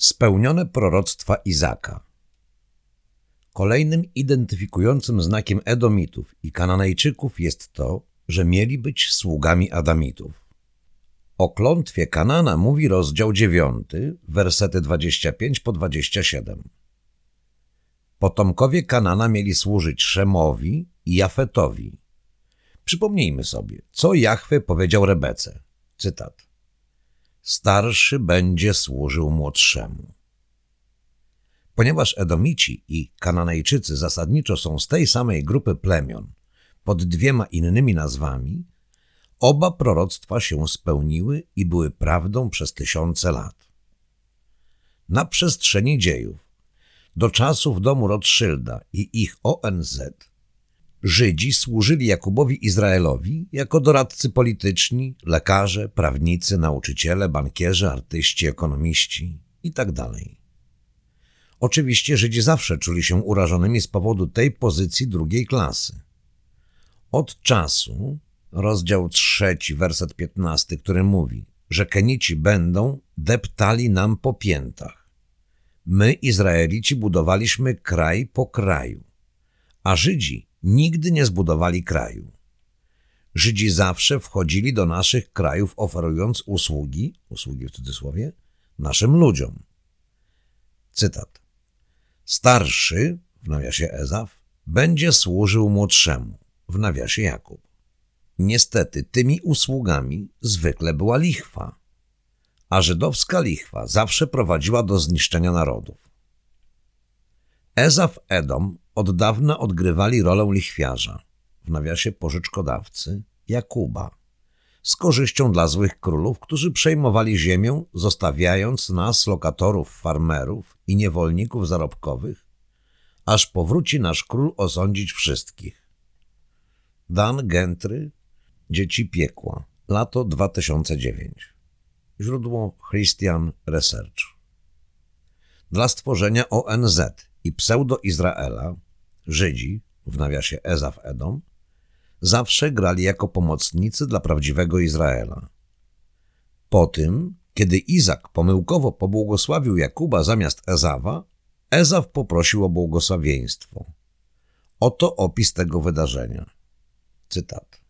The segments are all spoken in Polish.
Spełnione proroctwa Izaka Kolejnym identyfikującym znakiem Edomitów i Kananejczyków jest to, że mieli być sługami Adamitów. O klątwie Kanana mówi rozdział 9, wersety 25 po 27. Potomkowie Kanana mieli służyć Szemowi i Jafetowi. Przypomnijmy sobie, co Jahwe powiedział Rebece. Cytat. Starszy będzie służył młodszemu. Ponieważ Edomici i Kananejczycy zasadniczo są z tej samej grupy plemion, pod dwiema innymi nazwami, oba proroctwa się spełniły i były prawdą przez tysiące lat. Na przestrzeni dziejów, do czasów domu Rothschilda i ich ONZ, Żydzi służyli Jakubowi Izraelowi jako doradcy polityczni, lekarze, prawnicy, nauczyciele, bankierzy, artyści, ekonomiści itd. Tak Oczywiście Żydzi zawsze czuli się urażonymi z powodu tej pozycji drugiej klasy. Od czasu, rozdział trzeci, werset piętnasty, który mówi, że Kenici będą deptali nam po piętach. My, Izraelici, budowaliśmy kraj po kraju, a Żydzi nigdy nie zbudowali kraju. Żydzi zawsze wchodzili do naszych krajów oferując usługi, usługi w cudzysłowie, naszym ludziom. Cytat. Starszy, w nawiasie Ezaf, będzie służył młodszemu, w nawiasie Jakub. Niestety tymi usługami zwykle była lichwa, a żydowska lichwa zawsze prowadziła do zniszczenia narodów. Ezaf Edom od dawna odgrywali rolę lichwiarza, w nawiasie pożyczkodawcy, Jakuba, z korzyścią dla złych królów, którzy przejmowali ziemię, zostawiając nas, lokatorów, farmerów i niewolników zarobkowych, aż powróci nasz król osądzić wszystkich. Dan Gentry, Dzieci Piekła, lato 2009. Źródło Christian Research. Dla stworzenia ONZ i pseudo-Izraela Żydzi, w nawiasie Ezaf Edom, zawsze grali jako pomocnicy dla prawdziwego Izraela. Po tym, kiedy Izak pomyłkowo pobłogosławił Jakuba zamiast Ezawa, Ezaf poprosił o błogosławieństwo. Oto opis tego wydarzenia. Cytat.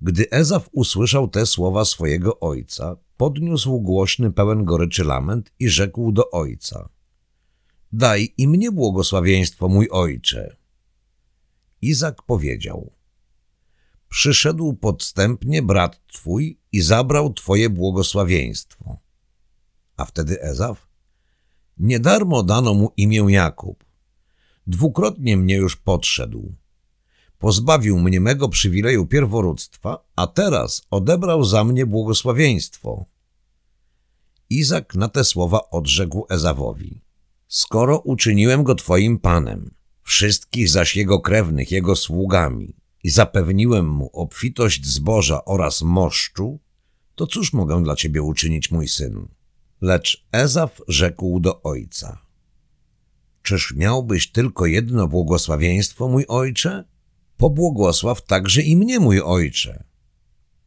Gdy Ezaf usłyszał te słowa swojego ojca, podniósł głośny, pełen goryczy lament i rzekł do ojca – Daj i mnie błogosławieństwo, mój ojcze. Izak powiedział, przyszedł podstępnie brat twój i zabrał twoje błogosławieństwo. A wtedy Ezaf, nie darmo dano mu imię Jakub. Dwukrotnie mnie już podszedł. Pozbawił mnie mego przywileju pierworództwa, a teraz odebrał za mnie błogosławieństwo. Izak na te słowa odrzekł Ezawowi skoro uczyniłem go Twoim Panem, wszystkich zaś jego krewnych jego sługami i zapewniłem mu obfitość zboża oraz moszczu, to cóż mogę dla Ciebie uczynić, mój synu? Lecz Ezaf rzekł do ojca. Czyż miałbyś tylko jedno błogosławieństwo, mój ojcze? Pobłogosław także i mnie, mój ojcze.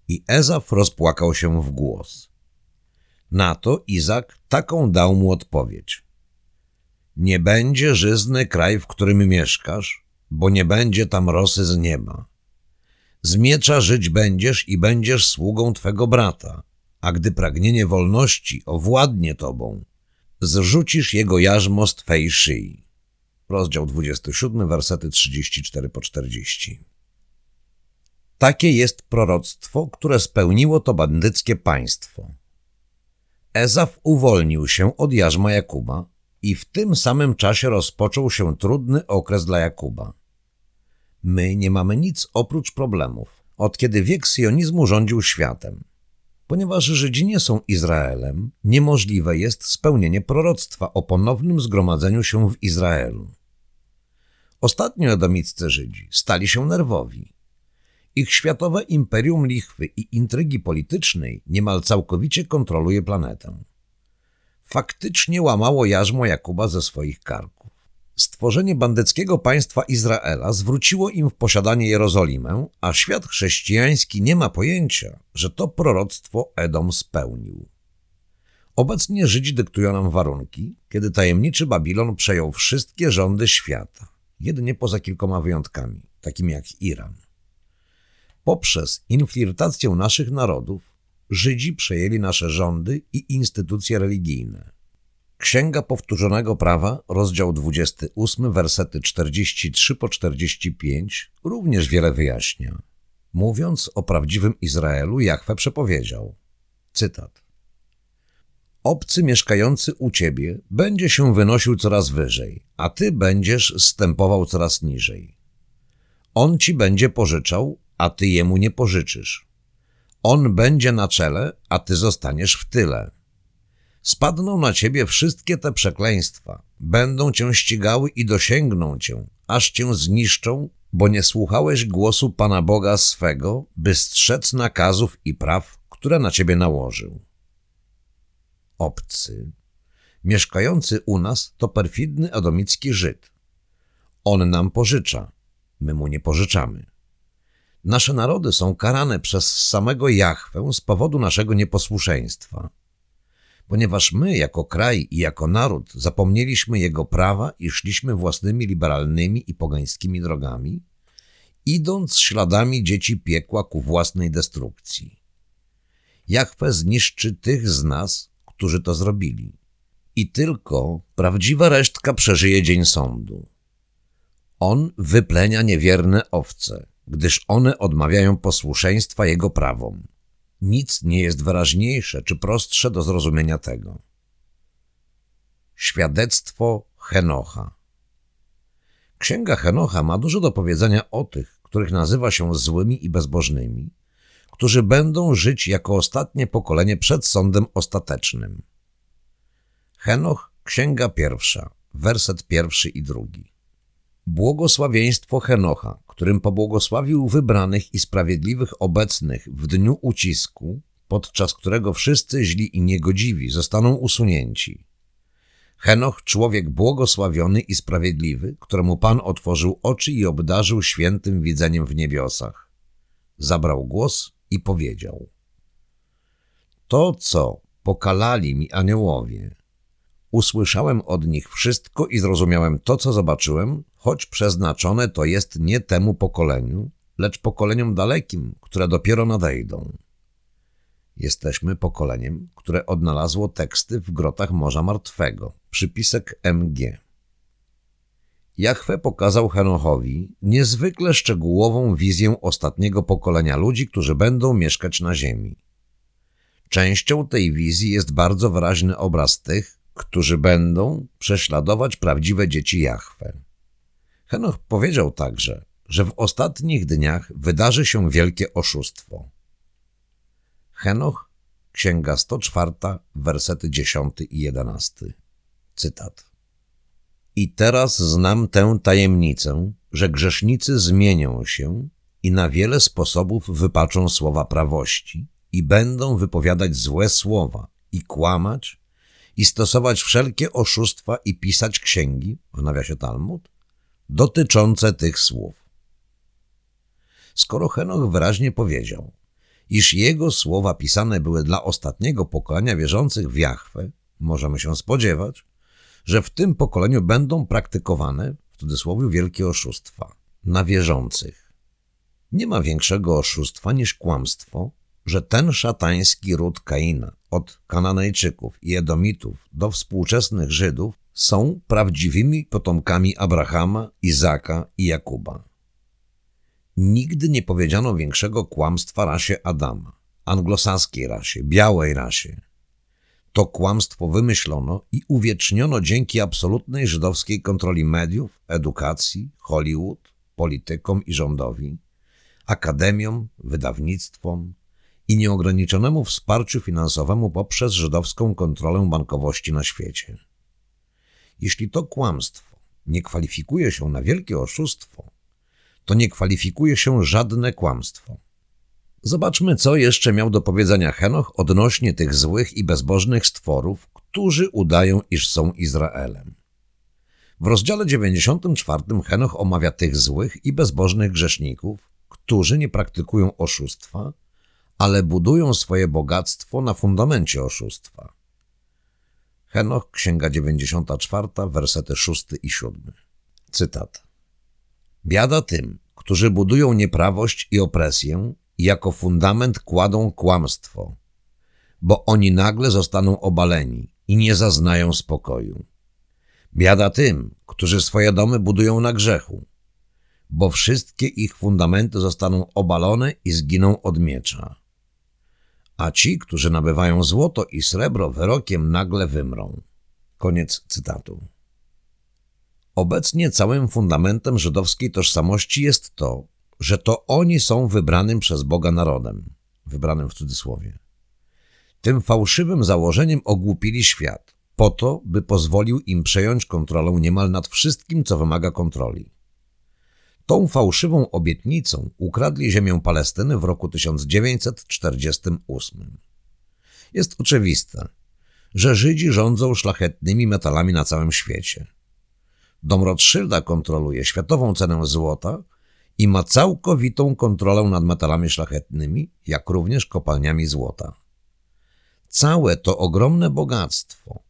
I Ezaf rozpłakał się w głos. Na to Izak taką dał mu odpowiedź. Nie będzie żyzny kraj, w którym mieszkasz, bo nie będzie tam rosy z nieba. Z miecza żyć będziesz i będziesz sługą twego brata, a gdy pragnienie wolności owładnie tobą, zrzucisz jego jarzmo z twej szyi. Rozdział 27, wersety 34 po 40. Takie jest proroctwo, które spełniło to bandyckie państwo. Ezaf uwolnił się od jarzma Jakuba, i w tym samym czasie rozpoczął się trudny okres dla Jakuba. My nie mamy nic oprócz problemów, od kiedy wiek sionizmu rządził światem. Ponieważ Żydzi nie są Izraelem, niemożliwe jest spełnienie proroctwa o ponownym zgromadzeniu się w Izraelu. Ostatnio edomiccy Żydzi stali się nerwowi. Ich światowe imperium lichwy i intrygi politycznej niemal całkowicie kontroluje planetę faktycznie łamało jarzmo Jakuba ze swoich karków. Stworzenie bandyckiego państwa Izraela zwróciło im w posiadanie Jerozolimę, a świat chrześcijański nie ma pojęcia, że to proroctwo Edom spełnił. Obecnie Żydzi dyktują nam warunki, kiedy tajemniczy Babilon przejął wszystkie rządy świata, jedynie poza kilkoma wyjątkami, takimi jak Iran. Poprzez infiltrację naszych narodów Żydzi przejęli nasze rządy i instytucje religijne. Księga Powtórzonego Prawa, rozdział 28, wersety 43 po 45, również wiele wyjaśnia. Mówiąc o prawdziwym Izraelu, Jachwę przepowiedział. Cytat. Obcy mieszkający u ciebie będzie się wynosił coraz wyżej, a ty będziesz stępował coraz niżej. On ci będzie pożyczał, a ty jemu nie pożyczysz. On będzie na czele, a ty zostaniesz w tyle. Spadną na ciebie wszystkie te przekleństwa, będą cię ścigały i dosięgną cię, aż cię zniszczą, bo nie słuchałeś głosu Pana Boga swego, by strzec nakazów i praw, które na ciebie nałożył. Obcy, mieszkający u nas, to perfidny adomicki Żyd. On nam pożycza, my mu nie pożyczamy. Nasze narody są karane przez samego Jahwę z powodu naszego nieposłuszeństwa. Ponieważ my, jako kraj i jako naród, zapomnieliśmy jego prawa i szliśmy własnymi liberalnymi i pogańskimi drogami, idąc śladami dzieci piekła ku własnej destrukcji. Jahwe zniszczy tych z nas, którzy to zrobili. I tylko prawdziwa resztka przeżyje dzień sądu. On wyplenia niewierne owce, gdyż one odmawiają posłuszeństwa Jego prawom. Nic nie jest wyraźniejsze czy prostsze do zrozumienia tego. Świadectwo Henocha Księga Henocha ma dużo do powiedzenia o tych, których nazywa się złymi i bezbożnymi, którzy będą żyć jako ostatnie pokolenie przed sądem ostatecznym. Henoch, Księga Pierwsza, werset pierwszy i drugi. Błogosławieństwo Henocha, którym pobłogosławił wybranych i sprawiedliwych obecnych w dniu ucisku, podczas którego wszyscy źli i niegodziwi zostaną usunięci. Henoch, człowiek błogosławiony i sprawiedliwy, któremu Pan otworzył oczy i obdarzył świętym widzeniem w niebiosach. Zabrał głos i powiedział. To, co pokalali mi aniołowie, usłyszałem od nich wszystko i zrozumiałem to, co zobaczyłem, choć przeznaczone to jest nie temu pokoleniu, lecz pokoleniom dalekim, które dopiero nadejdą. Jesteśmy pokoleniem, które odnalazło teksty w grotach Morza Martwego. Przypisek MG. Jachwę pokazał Henochowi niezwykle szczegółową wizję ostatniego pokolenia ludzi, którzy będą mieszkać na ziemi. Częścią tej wizji jest bardzo wyraźny obraz tych, którzy będą prześladować prawdziwe dzieci Jachwę. Henoch powiedział także, że w ostatnich dniach wydarzy się wielkie oszustwo. Henoch, Księga 104, wersety 10 i 11. Cytat. I teraz znam tę tajemnicę, że grzesznicy zmienią się i na wiele sposobów wypaczą słowa prawości i będą wypowiadać złe słowa i kłamać i stosować wszelkie oszustwa i pisać księgi, w nawiasie Talmud, dotyczące tych słów. Skoro Henoch wyraźnie powiedział, iż jego słowa pisane były dla ostatniego pokolenia wierzących w Jahwe, możemy się spodziewać, że w tym pokoleniu będą praktykowane, w cudzysłowie, wielkie oszustwa na wierzących. Nie ma większego oszustwa niż kłamstwo, że ten szatański ród Kaina, od Kananejczyków i Edomitów do współczesnych Żydów, są prawdziwymi potomkami Abrahama, Izaka i Jakuba. Nigdy nie powiedziano większego kłamstwa rasie Adama, anglosaskiej rasie, białej rasie. To kłamstwo wymyślono i uwieczniono dzięki absolutnej żydowskiej kontroli mediów, edukacji, Hollywood, politykom i rządowi, akademiom, wydawnictwom, i nieograniczonemu wsparciu finansowemu poprzez żydowską kontrolę bankowości na świecie. Jeśli to kłamstwo nie kwalifikuje się na wielkie oszustwo, to nie kwalifikuje się żadne kłamstwo. Zobaczmy, co jeszcze miał do powiedzenia Henoch odnośnie tych złych i bezbożnych stworów, którzy udają, iż są Izraelem. W rozdziale 94 Henoch omawia tych złych i bezbożnych grzeszników, którzy nie praktykują oszustwa, ale budują swoje bogactwo na fundamencie oszustwa. Henoch, Księga 94, wersety 6 i 7. Cytat. Biada tym, którzy budują nieprawość i opresję i jako fundament kładą kłamstwo, bo oni nagle zostaną obaleni i nie zaznają spokoju. Biada tym, którzy swoje domy budują na grzechu, bo wszystkie ich fundamenty zostaną obalone i zginą od miecza. A ci, którzy nabywają złoto i srebro, wyrokiem nagle wymrą. Koniec cytatu. Obecnie całym fundamentem żydowskiej tożsamości jest to, że to oni są wybranym przez Boga narodem, wybranym w cudzysłowie. Tym fałszywym założeniem ogłupili świat, po to, by pozwolił im przejąć kontrolę niemal nad wszystkim, co wymaga kontroli. Tą fałszywą obietnicą ukradli ziemię Palestyny w roku 1948. Jest oczywiste, że Żydzi rządzą szlachetnymi metalami na całym świecie. Dom Rothschilda kontroluje światową cenę złota i ma całkowitą kontrolę nad metalami szlachetnymi, jak również kopalniami złota. Całe to ogromne bogactwo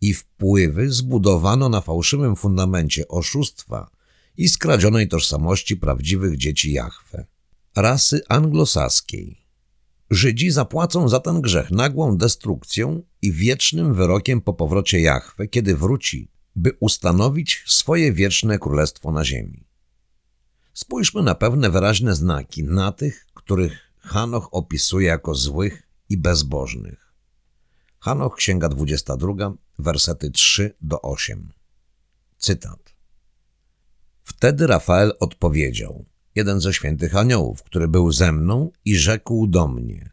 i wpływy zbudowano na fałszywym fundamencie oszustwa i skradzionej tożsamości prawdziwych dzieci Jahwe, rasy anglosaskiej. Żydzi zapłacą za ten grzech nagłą destrukcją i wiecznym wyrokiem po powrocie Jahwe, kiedy wróci, by ustanowić swoje wieczne królestwo na ziemi. Spójrzmy na pewne wyraźne znaki, na tych, których Hanoch opisuje jako złych i bezbożnych. Hanoch, Księga 22, wersety 3 do 8. Cytat. Wtedy Rafael odpowiedział, jeden ze świętych aniołów, który był ze mną i rzekł do mnie.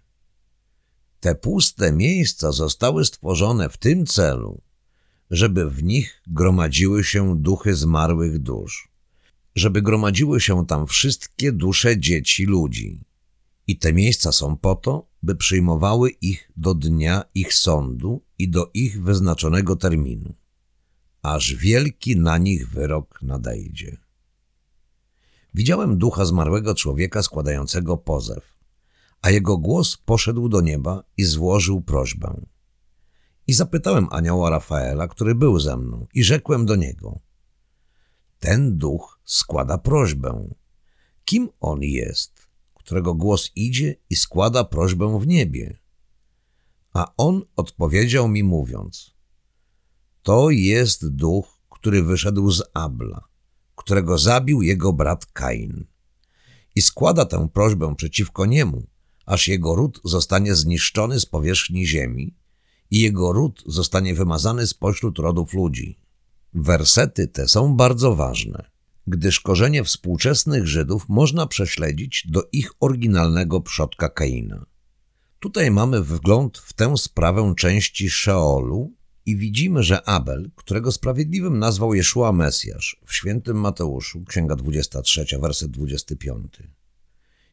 Te puste miejsca zostały stworzone w tym celu, żeby w nich gromadziły się duchy zmarłych dusz, żeby gromadziły się tam wszystkie dusze dzieci ludzi. I te miejsca są po to, by przyjmowały ich do dnia ich sądu i do ich wyznaczonego terminu, aż wielki na nich wyrok nadejdzie. Widziałem ducha zmarłego człowieka składającego pozew, a jego głos poszedł do nieba i złożył prośbę. I zapytałem anioła Rafaela, który był ze mną, i rzekłem do niego: Ten duch składa prośbę. Kim on jest, którego głos idzie i składa prośbę w niebie? A on odpowiedział mi, mówiąc: To jest duch, który wyszedł z Abla którego zabił jego brat Kain. I składa tę prośbę przeciwko niemu, aż jego ród zostanie zniszczony z powierzchni ziemi i jego ród zostanie wymazany spośród rodów ludzi. Wersety te są bardzo ważne, gdyż korzenie współczesnych Żydów można prześledzić do ich oryginalnego przodka Kaina. Tutaj mamy wgląd w tę sprawę części Szeolu i widzimy, że Abel, którego sprawiedliwym nazwał Jeszua Mesjasz w świętym Mateuszu, księga 23, werset 25,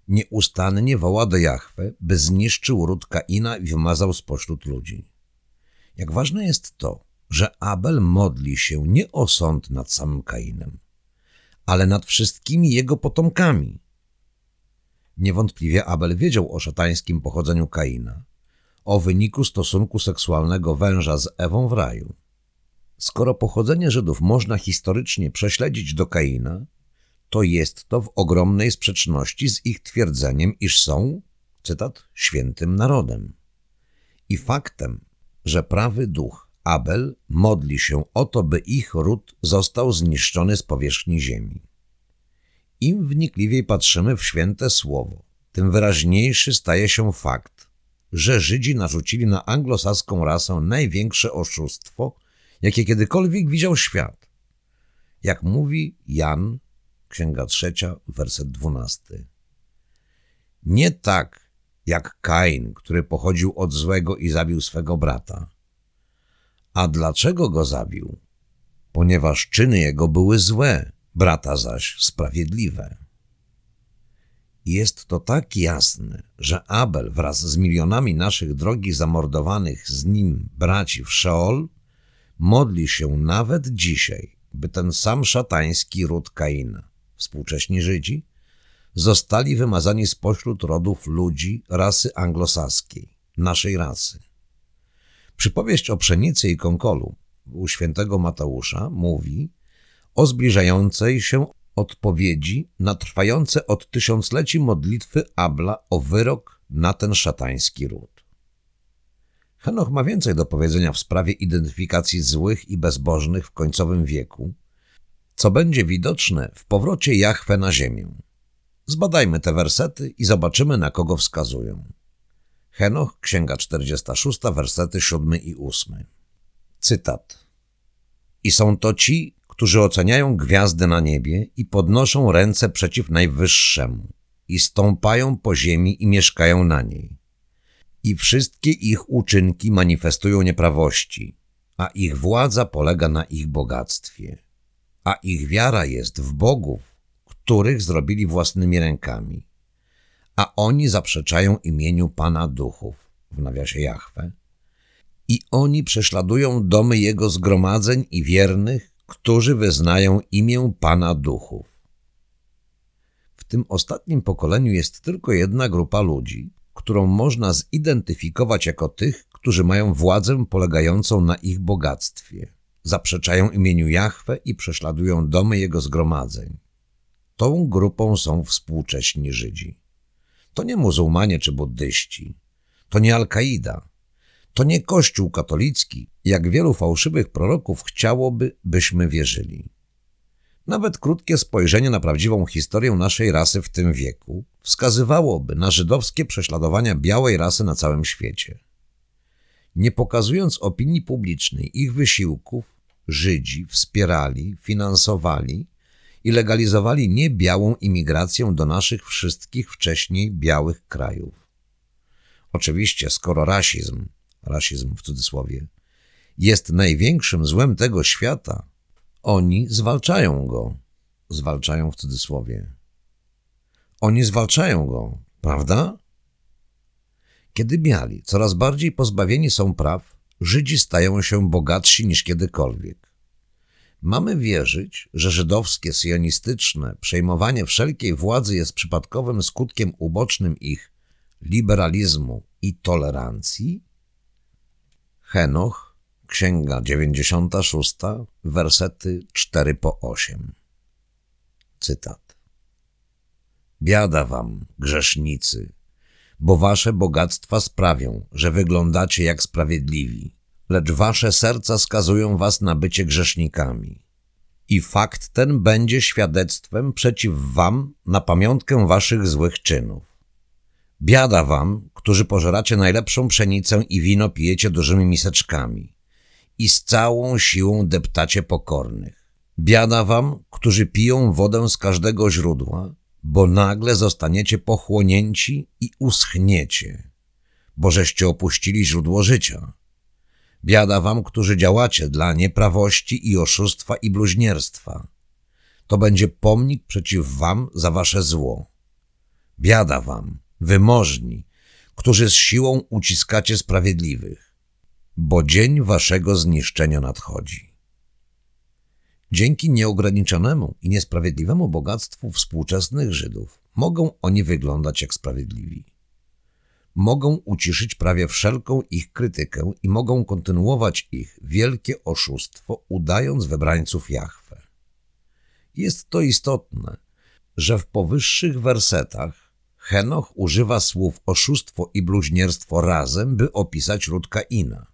nieustannie woła do Jahwe, by zniszczył ród Kaina i wymazał spośród ludzi. Jak ważne jest to, że Abel modli się nie o sąd nad samym Kainem, ale nad wszystkimi jego potomkami. Niewątpliwie Abel wiedział o szatańskim pochodzeniu Kaina – o wyniku stosunku seksualnego węża z Ewą w raju. Skoro pochodzenie Żydów można historycznie prześledzić do Kaina, to jest to w ogromnej sprzeczności z ich twierdzeniem, iż są, cytat, świętym narodem. I faktem, że prawy duch Abel modli się o to, by ich ród został zniszczony z powierzchni ziemi. Im wnikliwiej patrzymy w święte słowo, tym wyraźniejszy staje się fakt, że Żydzi narzucili na anglosaską rasę największe oszustwo, jakie kiedykolwiek widział świat. Jak mówi Jan, księga trzecia, werset dwunasty. Nie tak jak Kain, który pochodził od złego i zabił swego brata. A dlaczego go zabił? Ponieważ czyny jego były złe, brata zaś sprawiedliwe. Jest to tak jasne, że Abel wraz z milionami naszych drogich zamordowanych z nim braci w Szeol modli się nawet dzisiaj, by ten sam szatański ród Kaina, współcześni Żydzi, zostali wymazani spośród rodów ludzi rasy anglosaskiej, naszej rasy. Przypowieść o pszenicy i konkolu u świętego Mateusza mówi o zbliżającej się odpowiedzi na trwające od tysiącleci modlitwy Abla o wyrok na ten szatański ród. Henoch ma więcej do powiedzenia w sprawie identyfikacji złych i bezbożnych w końcowym wieku, co będzie widoczne w powrocie Jahwe na ziemię. Zbadajmy te wersety i zobaczymy, na kogo wskazują. Henoch, Księga 46, wersety 7 i 8. Cytat. I są to ci, którzy oceniają gwiazdy na niebie i podnoszą ręce przeciw Najwyższemu i stąpają po ziemi i mieszkają na niej. I wszystkie ich uczynki manifestują nieprawości, a ich władza polega na ich bogactwie, a ich wiara jest w bogów, których zrobili własnymi rękami. A oni zaprzeczają imieniu Pana Duchów, w nawiasie Jahwe, i oni prześladują domy Jego zgromadzeń i wiernych, którzy wyznają imię Pana Duchów. W tym ostatnim pokoleniu jest tylko jedna grupa ludzi, którą można zidentyfikować jako tych, którzy mają władzę polegającą na ich bogactwie. Zaprzeczają imieniu Jahwe i prześladują domy Jego zgromadzeń. Tą grupą są współcześni Żydzi. To nie muzułmanie czy buddyści. To nie Al-Kaida. To nie Kościół katolicki, jak wielu fałszywych proroków chciałoby, byśmy wierzyli. Nawet krótkie spojrzenie na prawdziwą historię naszej rasy w tym wieku wskazywałoby na żydowskie prześladowania białej rasy na całym świecie. Nie pokazując opinii publicznej ich wysiłków, Żydzi wspierali, finansowali i legalizowali niebiałą imigrację do naszych wszystkich wcześniej białych krajów. Oczywiście, skoro rasizm, rasizm w cudzysłowie, jest największym złem tego świata, oni zwalczają go. Zwalczają w cudzysłowie. Oni zwalczają go, prawda? Kiedy biali, coraz bardziej pozbawieni są praw, Żydzi stają się bogatsi niż kiedykolwiek. Mamy wierzyć, że żydowskie, sionistyczne przejmowanie wszelkiej władzy jest przypadkowym skutkiem ubocznym ich liberalizmu i tolerancji? Henoch Księga 96, wersety 4 po 8. Cytat. Biada wam, grzesznicy, bo wasze bogactwa sprawią, że wyglądacie jak sprawiedliwi, lecz wasze serca skazują was na bycie grzesznikami. I fakt ten będzie świadectwem przeciw wam na pamiątkę waszych złych czynów. Biada wam, którzy pożeracie najlepszą pszenicę i wino pijecie dużymi miseczkami i z całą siłą deptacie pokornych. Biada wam, którzy piją wodę z każdego źródła, bo nagle zostaniecie pochłonięci i uschniecie, bo żeście opuścili źródło życia. Biada wam, którzy działacie dla nieprawości i oszustwa i bluźnierstwa. To będzie pomnik przeciw wam za wasze zło. Biada wam, wymożni, którzy z siłą uciskacie sprawiedliwych bo dzień waszego zniszczenia nadchodzi. Dzięki nieograniczonemu i niesprawiedliwemu bogactwu współczesnych Żydów mogą oni wyglądać jak sprawiedliwi. Mogą uciszyć prawie wszelką ich krytykę i mogą kontynuować ich wielkie oszustwo, udając wybrańców Jahwe. Jest to istotne, że w powyższych wersetach Henoch używa słów oszustwo i bluźnierstwo razem, by opisać ród Kaina.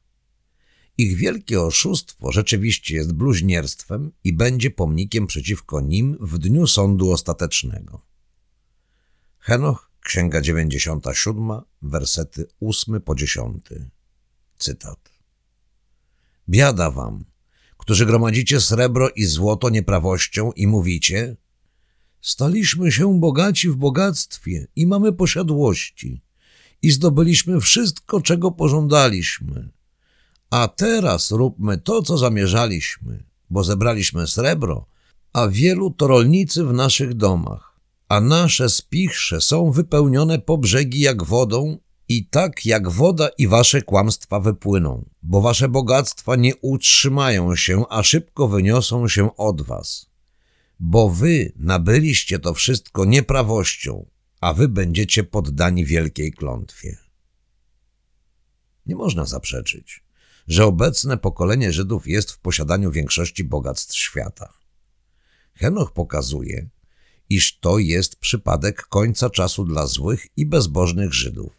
Ich wielkie oszustwo rzeczywiście jest bluźnierstwem i będzie pomnikiem przeciwko nim w dniu sądu ostatecznego. Henoch, Księga 97, wersety 8 po 10. Cytat. Biada wam, którzy gromadzicie srebro i złoto nieprawością i mówicie Staliśmy się bogaci w bogactwie i mamy posiadłości i zdobyliśmy wszystko, czego pożądaliśmy – a teraz róbmy to, co zamierzaliśmy, bo zebraliśmy srebro, a wielu to rolnicy w naszych domach, a nasze spichrze są wypełnione po brzegi jak wodą i tak jak woda i wasze kłamstwa wypłyną, bo wasze bogactwa nie utrzymają się, a szybko wyniosą się od was. Bo wy nabyliście to wszystko nieprawością, a wy będziecie poddani wielkiej klątwie. Nie można zaprzeczyć że obecne pokolenie Żydów jest w posiadaniu większości bogactw świata. Henoch pokazuje, iż to jest przypadek końca czasu dla złych i bezbożnych Żydów.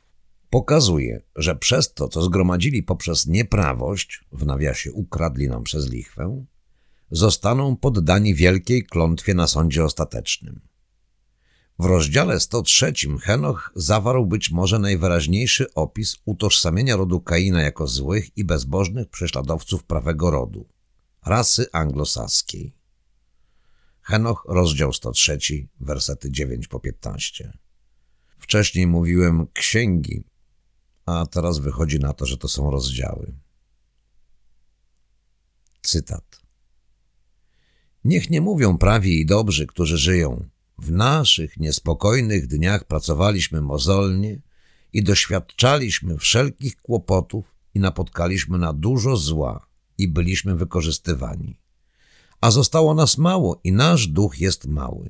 Pokazuje, że przez to, co zgromadzili poprzez nieprawość, w nawiasie ukradli nam przez lichwę, zostaną poddani wielkiej klątwie na sądzie ostatecznym. W rozdziale 103 Henoch zawarł być może najwyraźniejszy opis utożsamienia rodu Kaina jako złych i bezbożnych prześladowców prawego rodu, rasy anglosaskiej. Henoch, rozdział 103, wersety 9 po 15. Wcześniej mówiłem księgi, a teraz wychodzi na to, że to są rozdziały. Cytat. Niech nie mówią prawi i dobrzy, którzy żyją. W naszych niespokojnych dniach pracowaliśmy mozolnie i doświadczaliśmy wszelkich kłopotów i napotkaliśmy na dużo zła i byliśmy wykorzystywani. A zostało nas mało i nasz duch jest mały.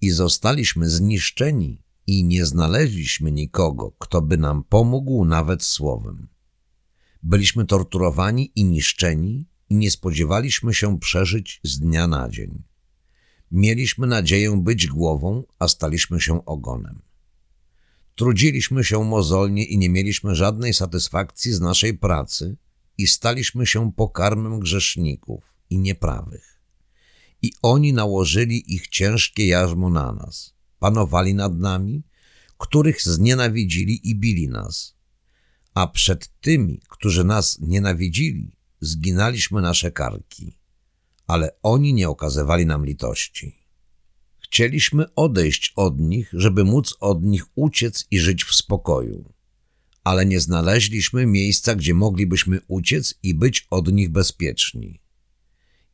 I zostaliśmy zniszczeni i nie znaleźliśmy nikogo, kto by nam pomógł nawet słowem. Byliśmy torturowani i niszczeni i nie spodziewaliśmy się przeżyć z dnia na dzień. Mieliśmy nadzieję być głową, a staliśmy się ogonem. Trudziliśmy się mozolnie i nie mieliśmy żadnej satysfakcji z naszej pracy i staliśmy się pokarmem grzeszników i nieprawych. I oni nałożyli ich ciężkie jarzmo na nas. Panowali nad nami, których znienawidzili i bili nas. A przed tymi, którzy nas nienawidzili, zginaliśmy nasze karki ale oni nie okazywali nam litości. Chcieliśmy odejść od nich, żeby móc od nich uciec i żyć w spokoju, ale nie znaleźliśmy miejsca, gdzie moglibyśmy uciec i być od nich bezpieczni.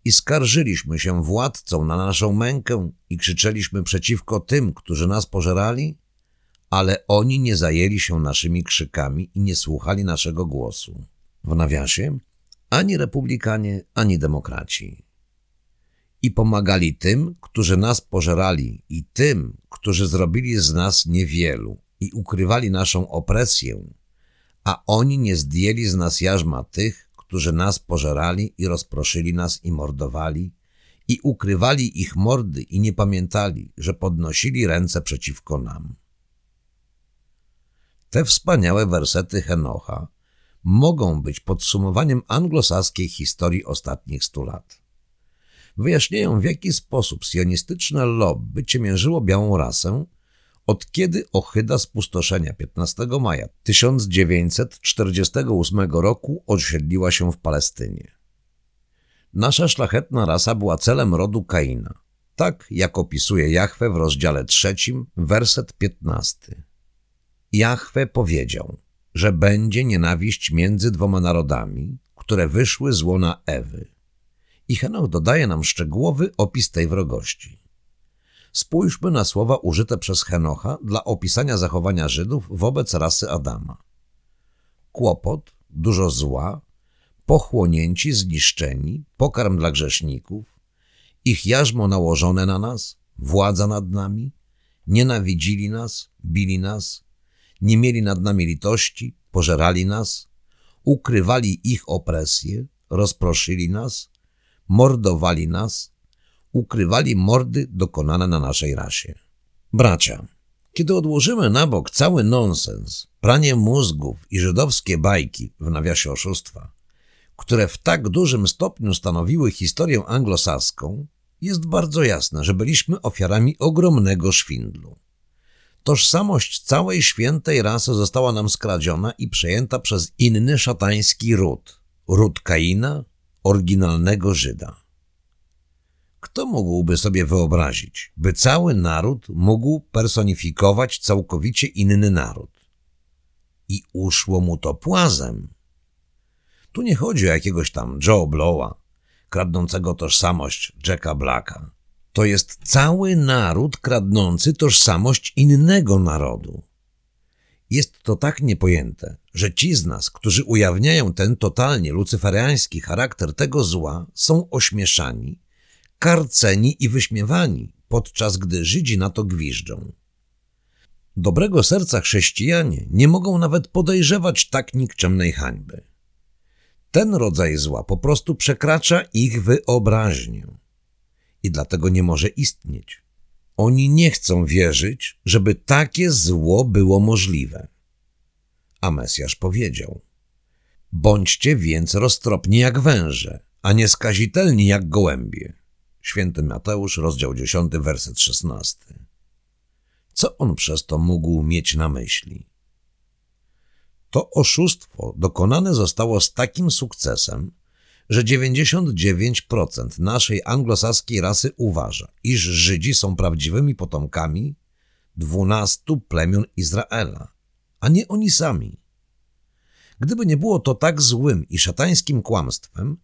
I skarżyliśmy się władcom na naszą mękę i krzyczeliśmy przeciwko tym, którzy nas pożerali, ale oni nie zajęli się naszymi krzykami i nie słuchali naszego głosu. W nawiasie ani republikanie, ani demokraci i pomagali tym, którzy nas pożerali i tym, którzy zrobili z nas niewielu i ukrywali naszą opresję, a oni nie zdjęli z nas jarzma tych, którzy nas pożerali i rozproszyli nas i mordowali i ukrywali ich mordy i nie pamiętali, że podnosili ręce przeciwko nam. Te wspaniałe wersety Henocha mogą być podsumowaniem anglosaskiej historii ostatnich stu lat wyjaśniają w jaki sposób sionistyczne lobby ciemiężyło białą rasę, od kiedy ohyda spustoszenia 15 maja 1948 roku osiedliła się w Palestynie. Nasza szlachetna rasa była celem rodu Kaina, tak jak opisuje Jahwe w rozdziale trzecim, werset 15. Jahwe powiedział, że będzie nienawiść między dwoma narodami, które wyszły z łona Ewy i Henoch dodaje nam szczegółowy opis tej wrogości. Spójrzmy na słowa użyte przez Henocha dla opisania zachowania Żydów wobec rasy Adama. Kłopot, dużo zła, pochłonięci, zniszczeni, pokarm dla grzeszników, ich jarzmo nałożone na nas, władza nad nami, nienawidzili nas, bili nas, nie mieli nad nami litości, pożerali nas, ukrywali ich opresję, rozproszyli nas, mordowali nas, ukrywali mordy dokonane na naszej rasie. Bracia, kiedy odłożymy na bok cały nonsens, pranie mózgów i żydowskie bajki w nawiasie oszustwa, które w tak dużym stopniu stanowiły historię anglosaską, jest bardzo jasne, że byliśmy ofiarami ogromnego szwindlu. Tożsamość całej świętej rasy została nam skradziona i przejęta przez inny szatański ród, ród Kaina, oryginalnego Żyda. Kto mógłby sobie wyobrazić, by cały naród mógł personifikować całkowicie inny naród? I uszło mu to płazem. Tu nie chodzi o jakiegoś tam Joe Blowa, kradnącego tożsamość Jacka Blacka. To jest cały naród kradnący tożsamość innego narodu. Jest to tak niepojęte, że ci z nas, którzy ujawniają ten totalnie lucyferiański charakter tego zła, są ośmieszani, karceni i wyśmiewani, podczas gdy Żydzi na to gwiżdżą. Dobrego serca chrześcijanie nie mogą nawet podejrzewać tak nikczemnej hańby. Ten rodzaj zła po prostu przekracza ich wyobraźnię i dlatego nie może istnieć. Oni nie chcą wierzyć, żeby takie zło było możliwe. A Mesjasz powiedział: Bądźcie więc roztropni jak węże, a nie skazitelni jak gołębie. Święty Mateusz, rozdział 10, werset 16. Co on przez to mógł mieć na myśli? To oszustwo dokonane zostało z takim sukcesem, że 99% naszej anglosaskiej rasy uważa, iż Żydzi są prawdziwymi potomkami dwunastu plemion Izraela, a nie oni sami. Gdyby nie było to tak złym i szatańskim kłamstwem,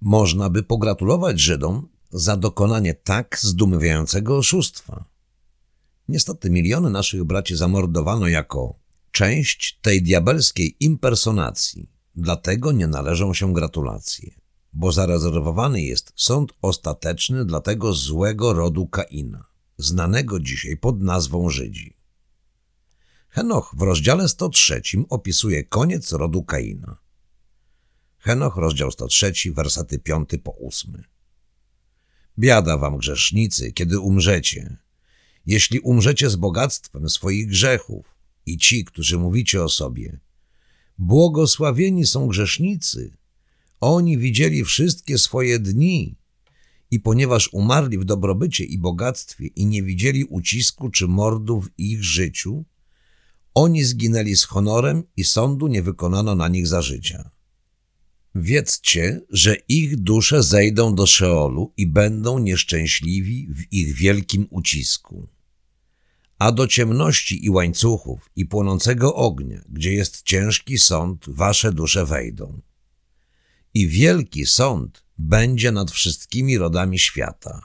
można by pogratulować Żydom za dokonanie tak zdumiewającego oszustwa. Niestety miliony naszych braci zamordowano jako część tej diabelskiej impersonacji, dlatego nie należą się gratulacje, bo zarezerwowany jest sąd ostateczny dla tego złego rodu Kaina, znanego dzisiaj pod nazwą Żydzi. Henoch w rozdziale 103 opisuje koniec rodu Kaina. Henoch, rozdział 103, wersety 5 po 8. Biada wam grzesznicy, kiedy umrzecie. Jeśli umrzecie z bogactwem swoich grzechów i ci, którzy mówicie o sobie, błogosławieni są grzesznicy, oni widzieli wszystkie swoje dni i ponieważ umarli w dobrobycie i bogactwie i nie widzieli ucisku czy mordu w ich życiu, oni zginęli z honorem i sądu nie wykonano na nich za życia. Wiedzcie, że ich dusze zejdą do Szeolu i będą nieszczęśliwi w ich wielkim ucisku. A do ciemności i łańcuchów i płonącego ognia, gdzie jest ciężki sąd, wasze dusze wejdą. I wielki sąd będzie nad wszystkimi rodami świata.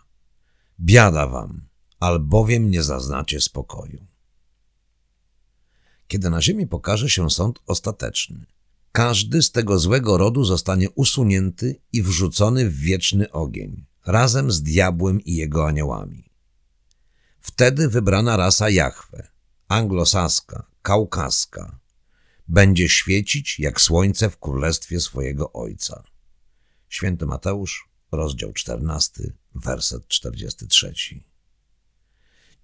Biada wam, albowiem nie zaznacie spokoju. Kiedy na ziemi pokaże się sąd ostateczny, każdy z tego złego rodu zostanie usunięty i wrzucony w wieczny ogień, razem z diabłem i jego aniołami. Wtedy wybrana rasa Jahwe, anglosaska, kaukaska, będzie świecić jak słońce w królestwie swojego Ojca. Święty Mateusz, rozdział 14, werset 43.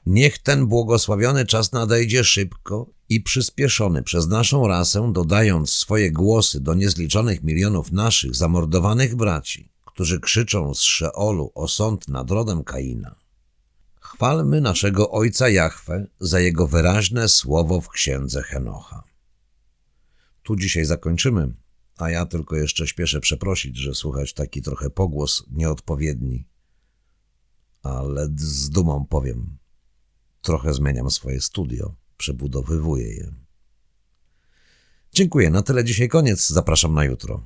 Niech ten błogosławiony czas nadejdzie szybko i przyspieszony przez naszą rasę, dodając swoje głosy do niezliczonych milionów naszych zamordowanych braci, którzy krzyczą z Szeolu o sąd nad rodem Kaina. Chwalmy naszego Ojca Jahwe za jego wyraźne słowo w księdze Henocha. Tu dzisiaj zakończymy, a ja tylko jeszcze śpieszę przeprosić, że słuchać taki trochę pogłos nieodpowiedni, ale z dumą powiem, trochę zmieniam swoje studio, przebudowywuję je. Dziękuję, na tyle dzisiaj koniec, zapraszam na jutro.